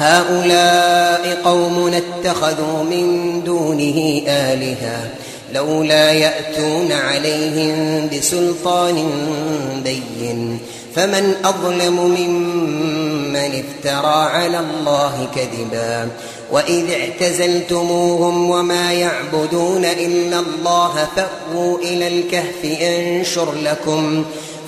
هؤلاء قوم اتخذوا من دونه آلهة لولا يأتون عليهم بسلطان بين. فمن أظلم ممن افترى على الله كذبا. وإذ اعتزلتموهم وما يعبدون إلا الله فأووا إلى الكهف ينشر لكم.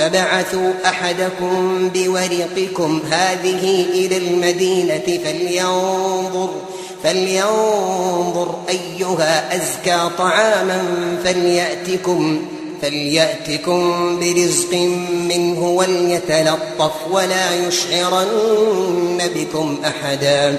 فبعثوا أحدكم بورقكم هذه إلى المدينة فلينظر فلينظر أيها أزكى طعاما فليأتكم فليأتكم برزق منه وليتلطف ولا يشعرن بكم أحدا.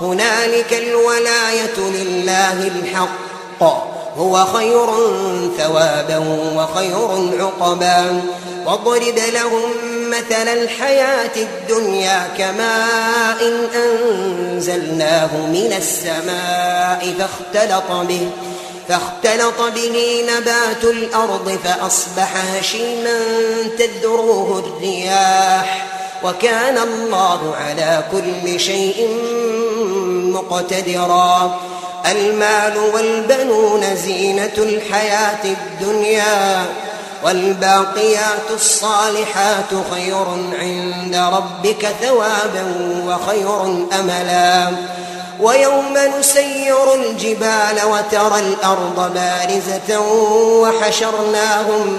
هنالك الولاية لله الحق. هو خير ثوابا وخير عقبا. واضرب لهم مثل الحياة الدنيا كماء أنزلناه من السماء فاختلط به فاختلط به نبات الأرض فأصبح هشيما تذروه الرياح. وكان الله على كل شيء مقتدرا. المال والبنون زينة الحياة الدنيا والباقيات الصالحات خير عند ربك ثوابا وخير أملا. ويوم نسير الجبال وترى الأرض بارزة وحشرناهم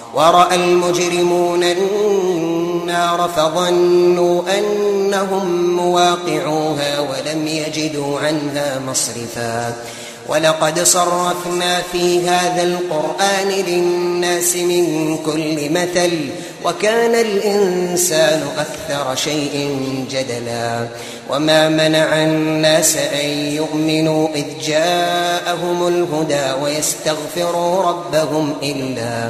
ورأى المجرمون النار فظنوا أنهم مواقعوها ولم يجدوا عنها مصرفا. ولقد صرفنا في هذا القرآن للناس من كل مثل وكان الإنسان أكثر شيء جدلا. وما منع الناس أن يؤمنوا إذ جاءهم الهدى ويستغفروا ربهم إلا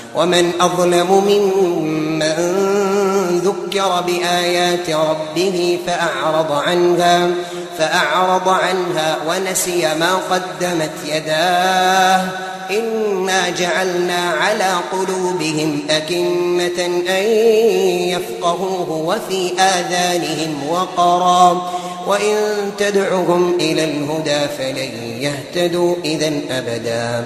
ومن أظلم ممن ذكر بآيات ربه فأعرض عنها فأعرض عنها ونسي ما قدمت يداه. إنا جعلنا على قلوبهم أكنة أن يفقهوه وفي آذانهم وقرا. وإن تدعهم إلى الهدى فلن يهتدوا إذا أبدا.